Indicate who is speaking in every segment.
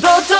Speaker 1: Do to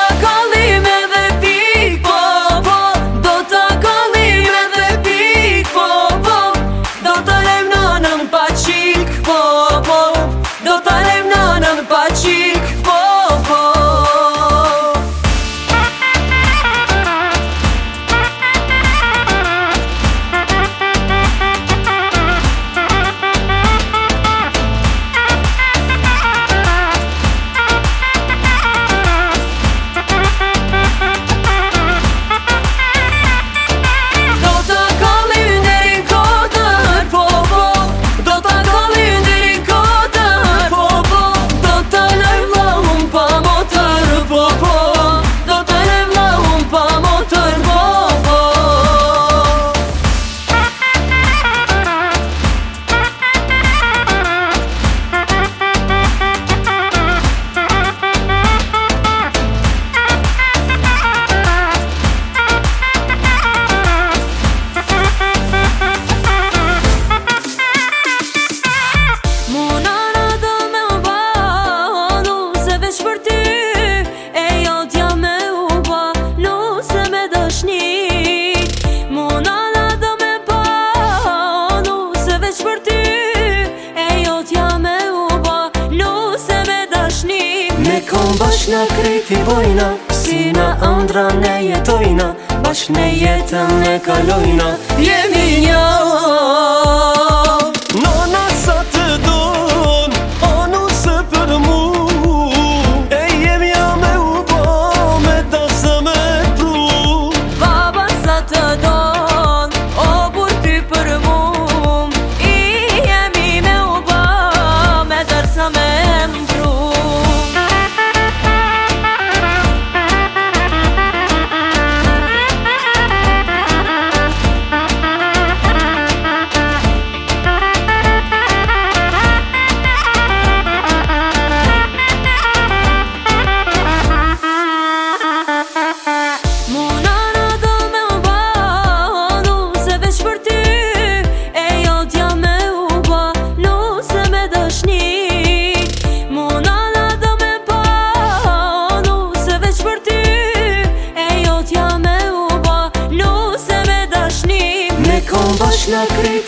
Speaker 2: Kreti bojna Ksi në andra Ne jetojna Bash me jetën Në kalojna Jemi një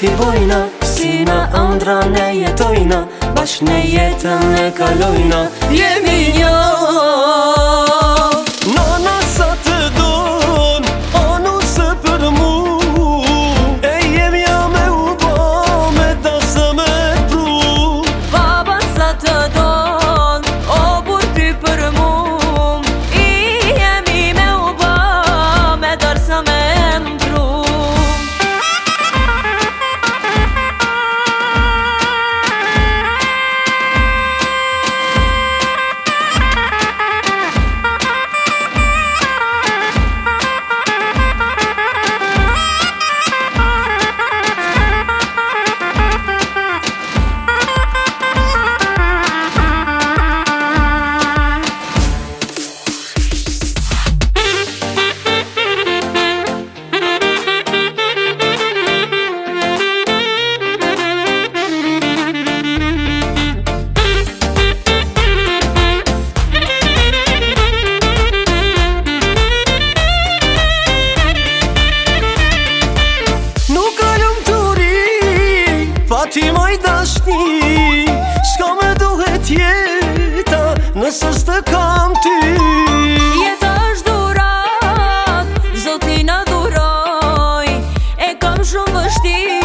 Speaker 2: ti bojna Si në ëndra ne jetojna Bashk në jetën e kalojna Jemi ti moj dashni Shka me duhet jeta Nësë të kam ty Jeta është durat Zotina duroj
Speaker 1: E kam shumë vështir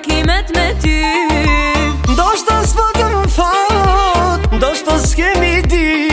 Speaker 1: takimet me ty
Speaker 2: Ndo shtë të s'po të më fat Do shtë të s'kemi dit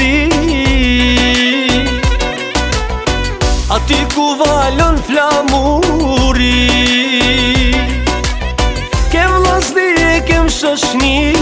Speaker 2: si A ti ku valon flamuri Kem vlasni e kem shoshni